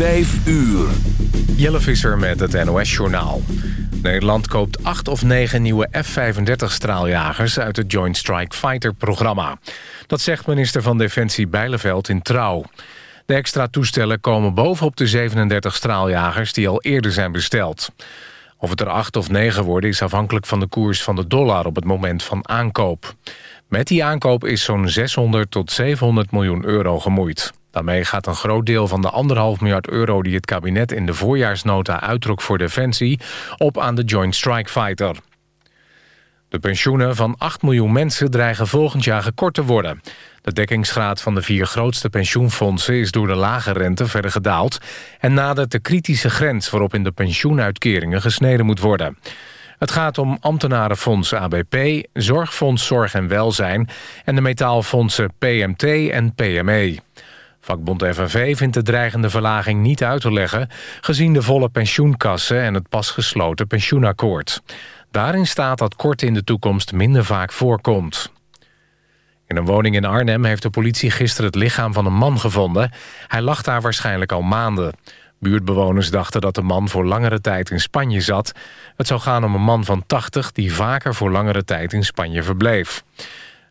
Vijf uur. Jelle Visser met het NOS-journaal. Nederland koopt acht of negen nieuwe F-35-straaljagers... uit het Joint Strike Fighter-programma. Dat zegt minister van Defensie Bijleveld in Trouw. De extra toestellen komen bovenop de 37 straaljagers... die al eerder zijn besteld. Of het er acht of negen worden is afhankelijk van de koers van de dollar... op het moment van aankoop. Met die aankoop is zo'n 600 tot 700 miljoen euro gemoeid. Daarmee gaat een groot deel van de anderhalf miljard euro... die het kabinet in de voorjaarsnota uittrok voor Defensie... op aan de Joint Strike Fighter. De pensioenen van 8 miljoen mensen dreigen volgend jaar gekort te worden. De dekkingsgraad van de vier grootste pensioenfondsen... is door de lage rente verder gedaald... en nadert de kritische grens waarop in de pensioenuitkeringen gesneden moet worden. Het gaat om ambtenarenfonds ABP, Zorgfonds Zorg en Welzijn... en de metaalfondsen PMT en PME. Vakbond FNV vindt de dreigende verlaging niet uit te leggen... gezien de volle pensioenkassen en het pas gesloten pensioenakkoord. Daarin staat dat kort in de toekomst minder vaak voorkomt. In een woning in Arnhem heeft de politie gisteren het lichaam van een man gevonden. Hij lag daar waarschijnlijk al maanden. Buurtbewoners dachten dat de man voor langere tijd in Spanje zat. Het zou gaan om een man van 80 die vaker voor langere tijd in Spanje verbleef.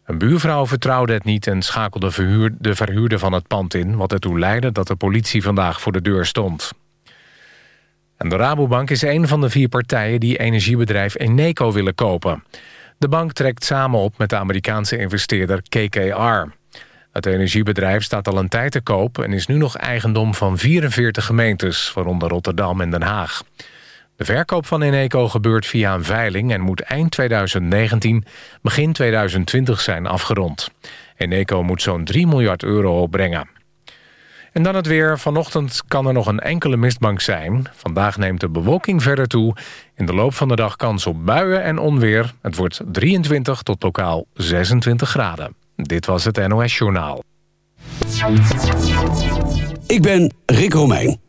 Een buurvrouw vertrouwde het niet en schakelde de verhuurder van het pand in... wat ertoe leidde dat de politie vandaag voor de deur stond. En de Rabobank is een van de vier partijen die energiebedrijf Eneco willen kopen. De bank trekt samen op met de Amerikaanse investeerder KKR. Het energiebedrijf staat al een tijd te koop... en is nu nog eigendom van 44 gemeentes, waaronder Rotterdam en Den Haag. De verkoop van Eneco gebeurt via een veiling... en moet eind 2019, begin 2020 zijn afgerond. Eneco moet zo'n 3 miljard euro opbrengen. En dan het weer. Vanochtend kan er nog een enkele mistbank zijn. Vandaag neemt de bewolking verder toe. In de loop van de dag kans op buien en onweer. Het wordt 23 tot lokaal 26 graden. Dit was het NOS Journaal. Ik ben Rick Romeijn.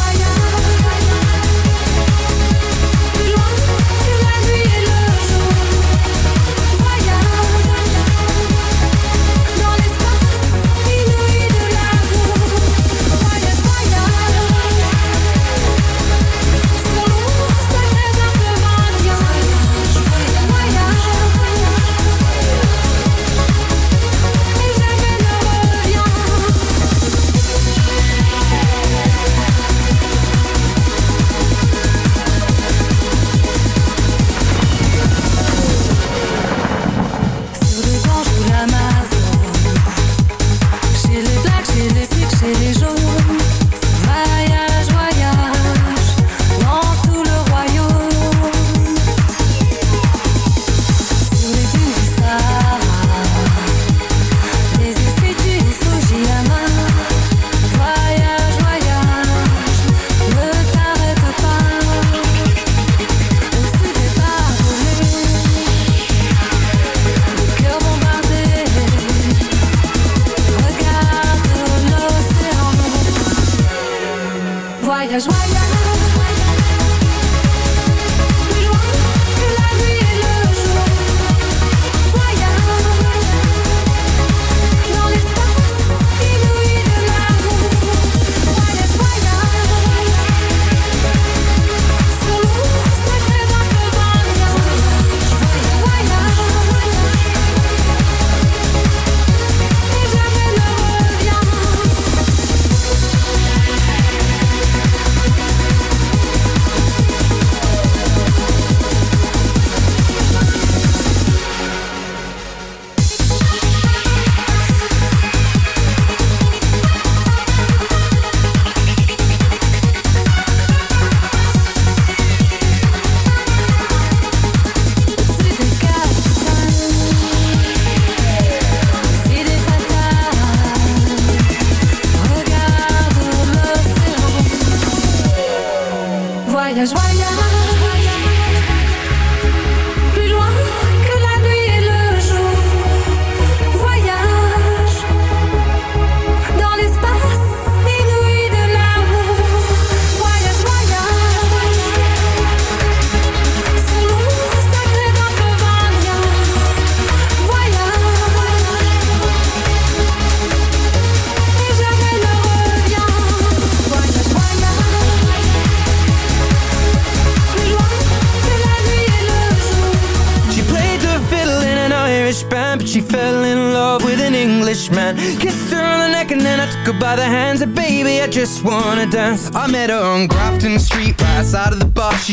I,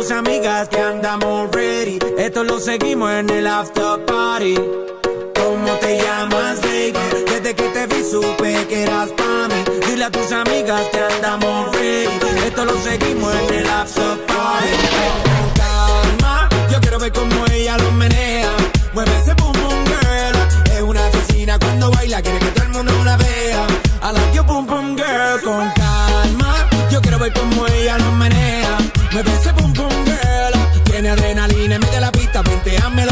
tus amigas que andamos ready. Esto lo seguimos en el after party. ¿Cómo te llamas, baby? Desde que te vi supe que eras para mí. Dile a tus amigas que andamos ready. Esto lo seguimos en el after party. Con calma, yo quiero ver cómo ella lo menea. Mueve ese boom boom girl. Es una asesina cuando baila, quiere que todo el mundo la vea. I like your boom boom girl. Con calma, yo quiero ver cómo ella lo menea. Me dice pum pum Vine media la pista, ponteame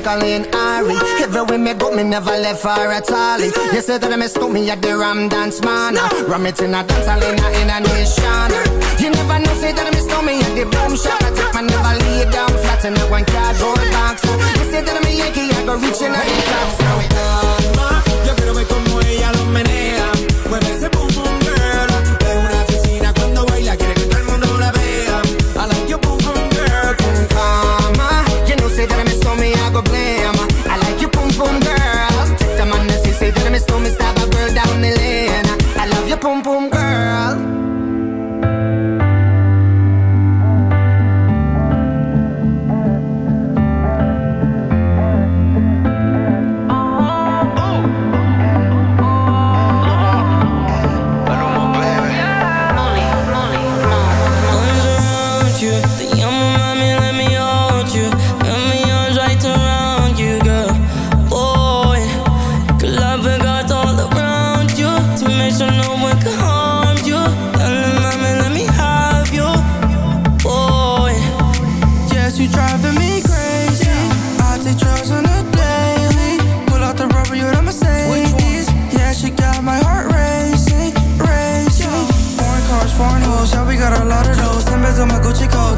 a Colleen Ari. Everywhere me go, me never left for a tally. You said that I mistook me at the Ram Dance Man. Ram it in a dance hall in a, in a nation. You never know, say that I mistook me at the Boom Shop. I take my never lay down flat in a one cardboard box. You said that I'm a Yankee, I go reaching out the top. So it on, ma, yo quiero ver como ella lo menea. Mueve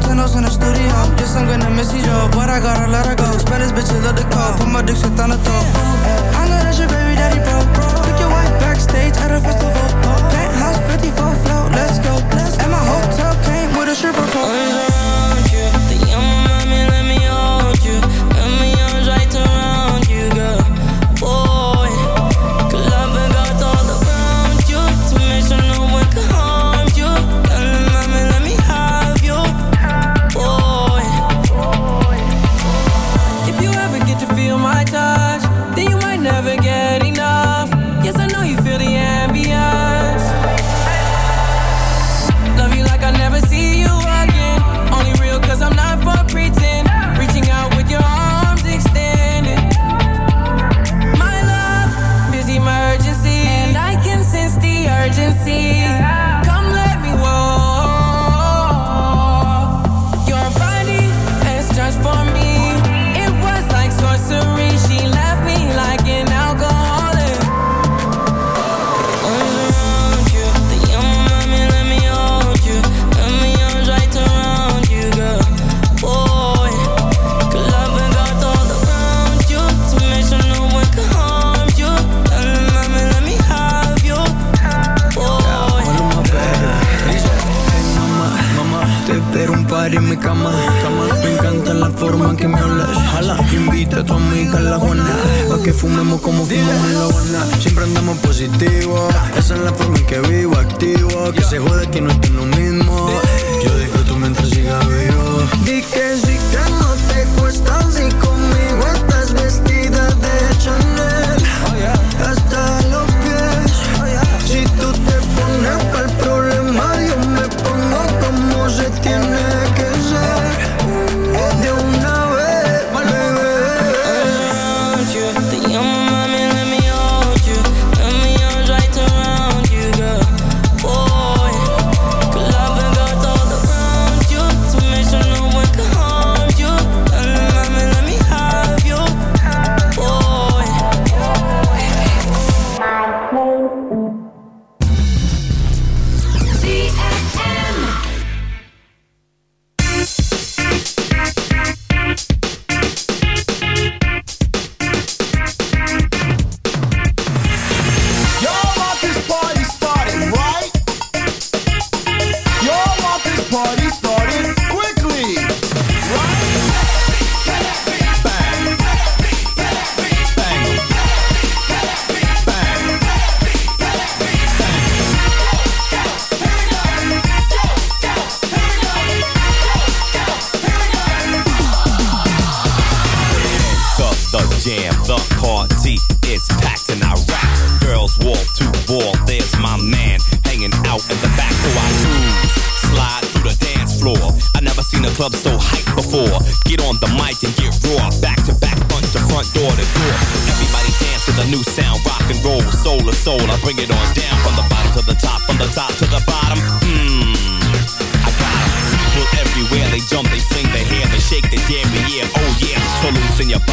tunnels in the studio Guess I'm gonna miss you though But I gotta let her go. Spanish bitches love the call. Put my dick shit on the throat. I know that's your baby daddy bro Took your wife backstage at a festival. Penthouse 54 flow, let's go. And my hotel came with a stripper pole. pa' mí, la Juana. Pa' que fumemos como fumamos en la Habana. Siempre andamos positivos. Esa es la forma en que vivo, activo. Que se jode que no estoy lo mismo.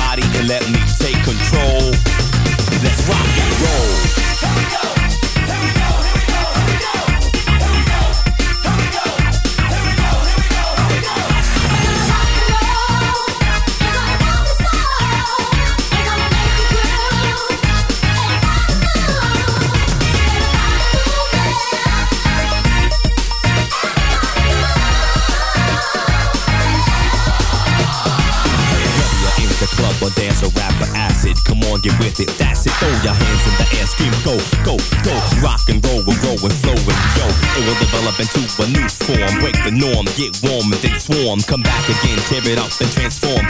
Body and let me take control. Let's rock and roll. Here we go. Get with it. That's it. Throw your hands in the air, scream, go, go, go. Rock and roll, we're rolling, flowing, yo. It will develop into a new form. Break the norm, get warm and then swarm. Come back again, tear it up and transform.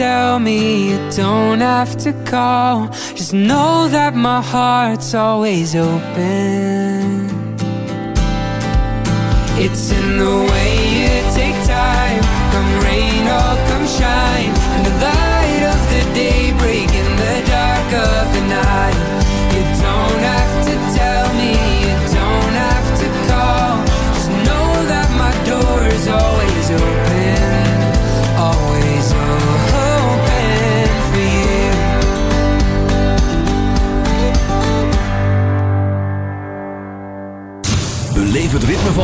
tell me, you don't have to call. Just know that my heart's always open. It's in the way you take time, come rain or come shine. In the light of the day, break in the dark of the night.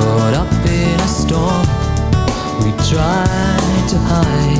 caught up in a storm. We tried to hide.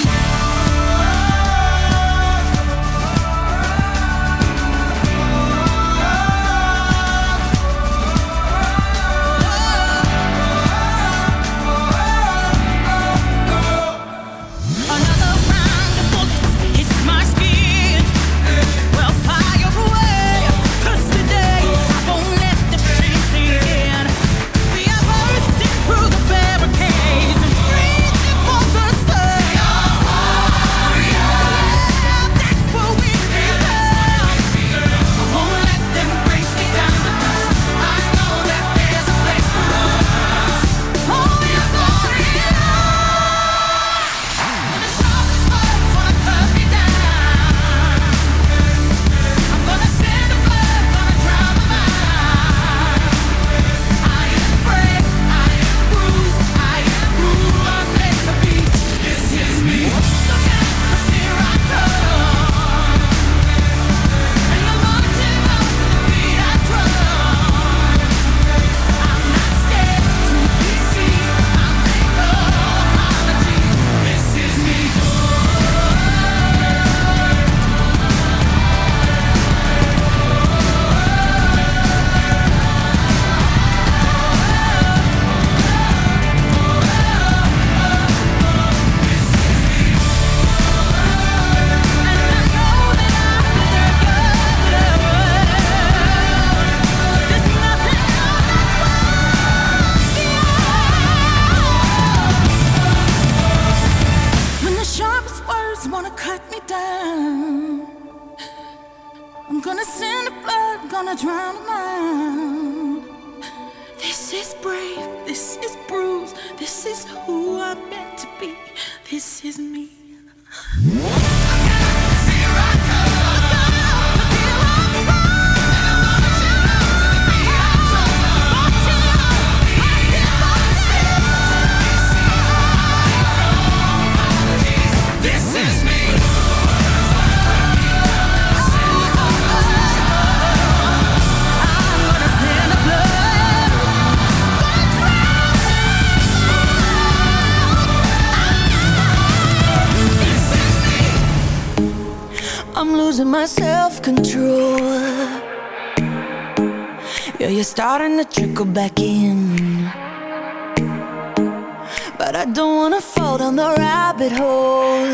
control.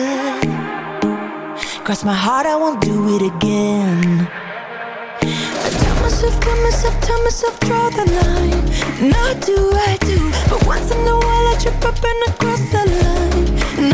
Cross my heart, I won't do it again. I tell myself, tell myself, tell myself, draw the line. Not do, I do. But once in a while, I trip up and I cross the line. And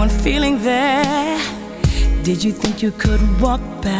One feeling there? Did you think you could walk back?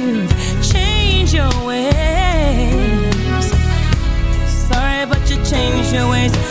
your ways.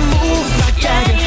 move like yeah. I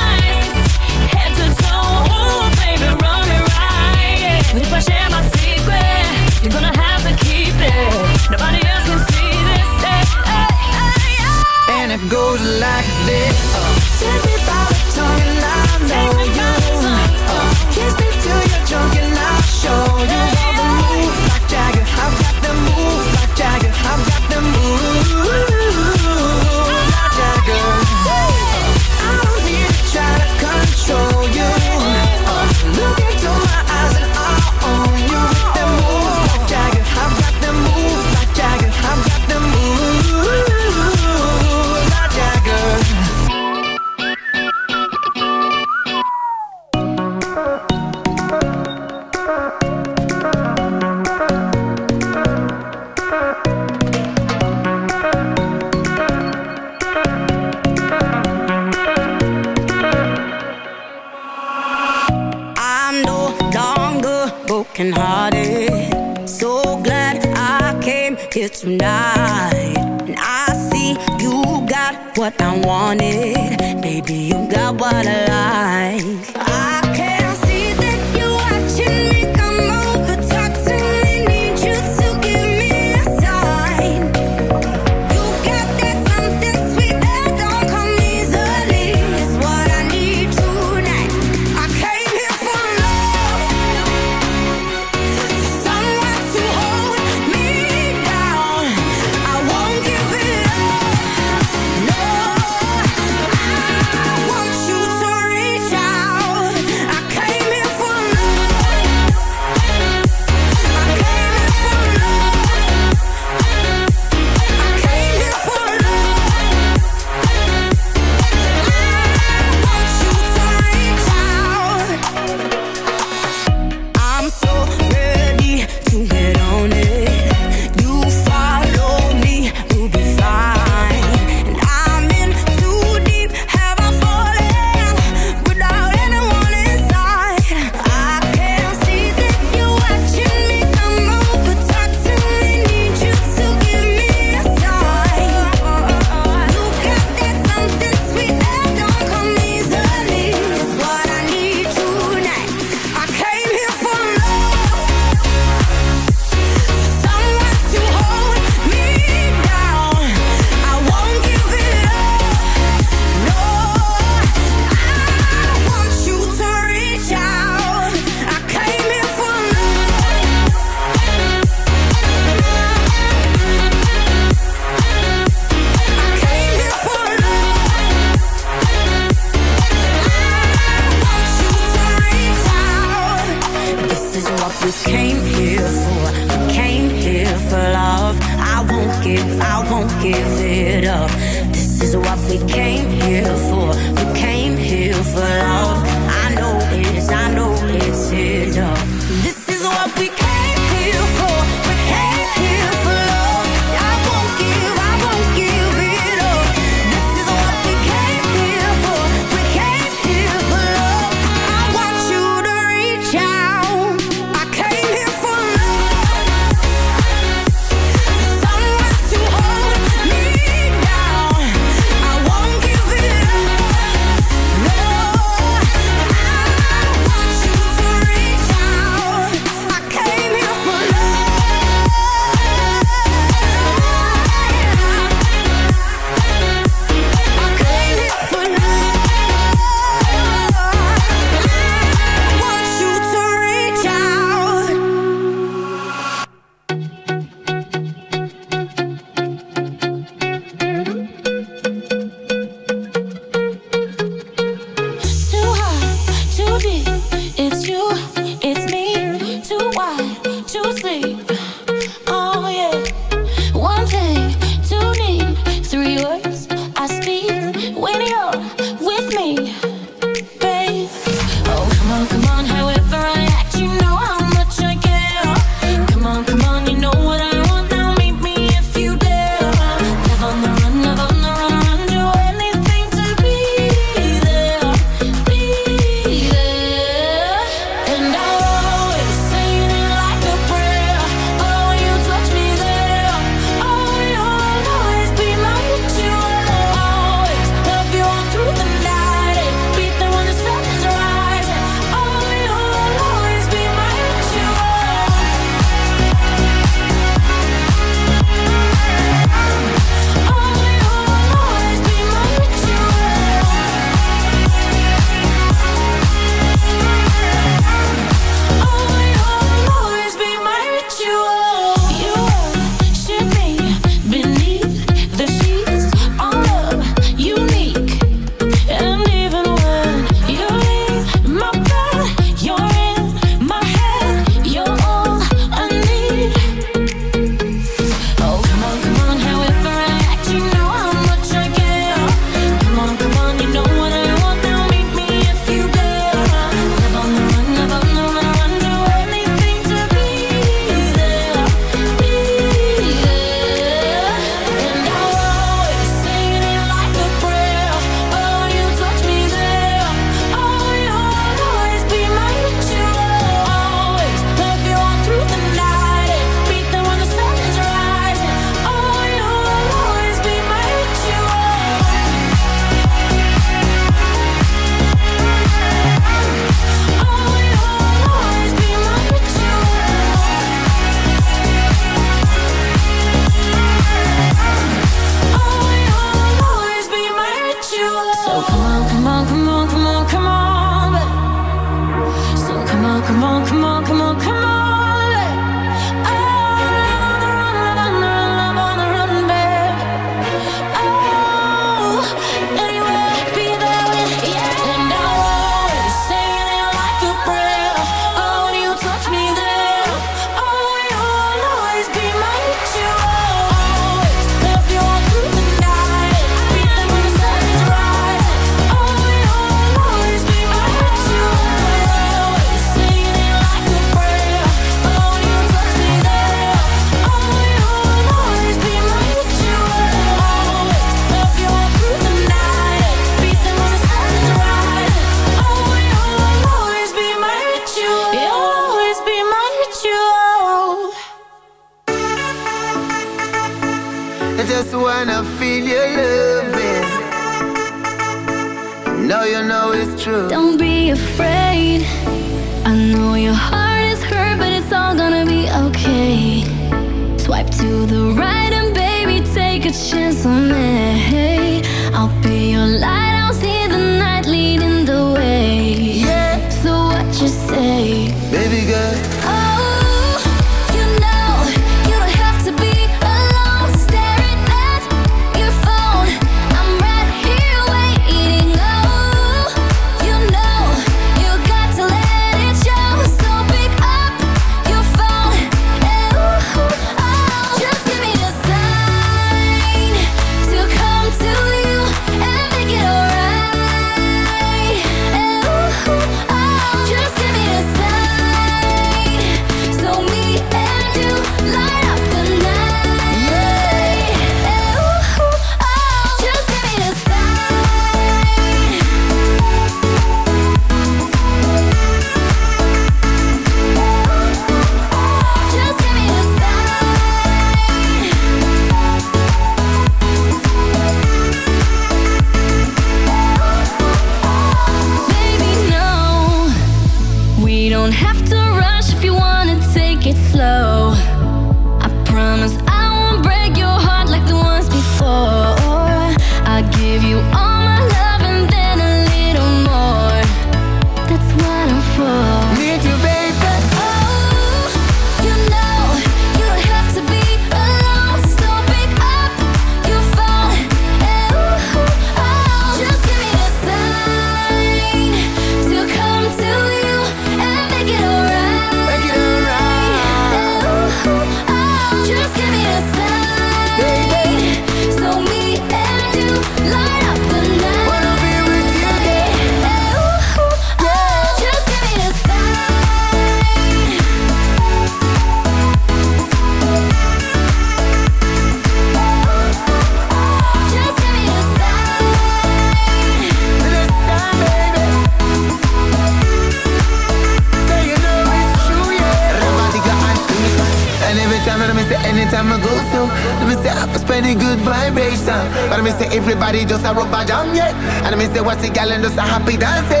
jam yet. And I mean, say, what's the gal and just a happy dance?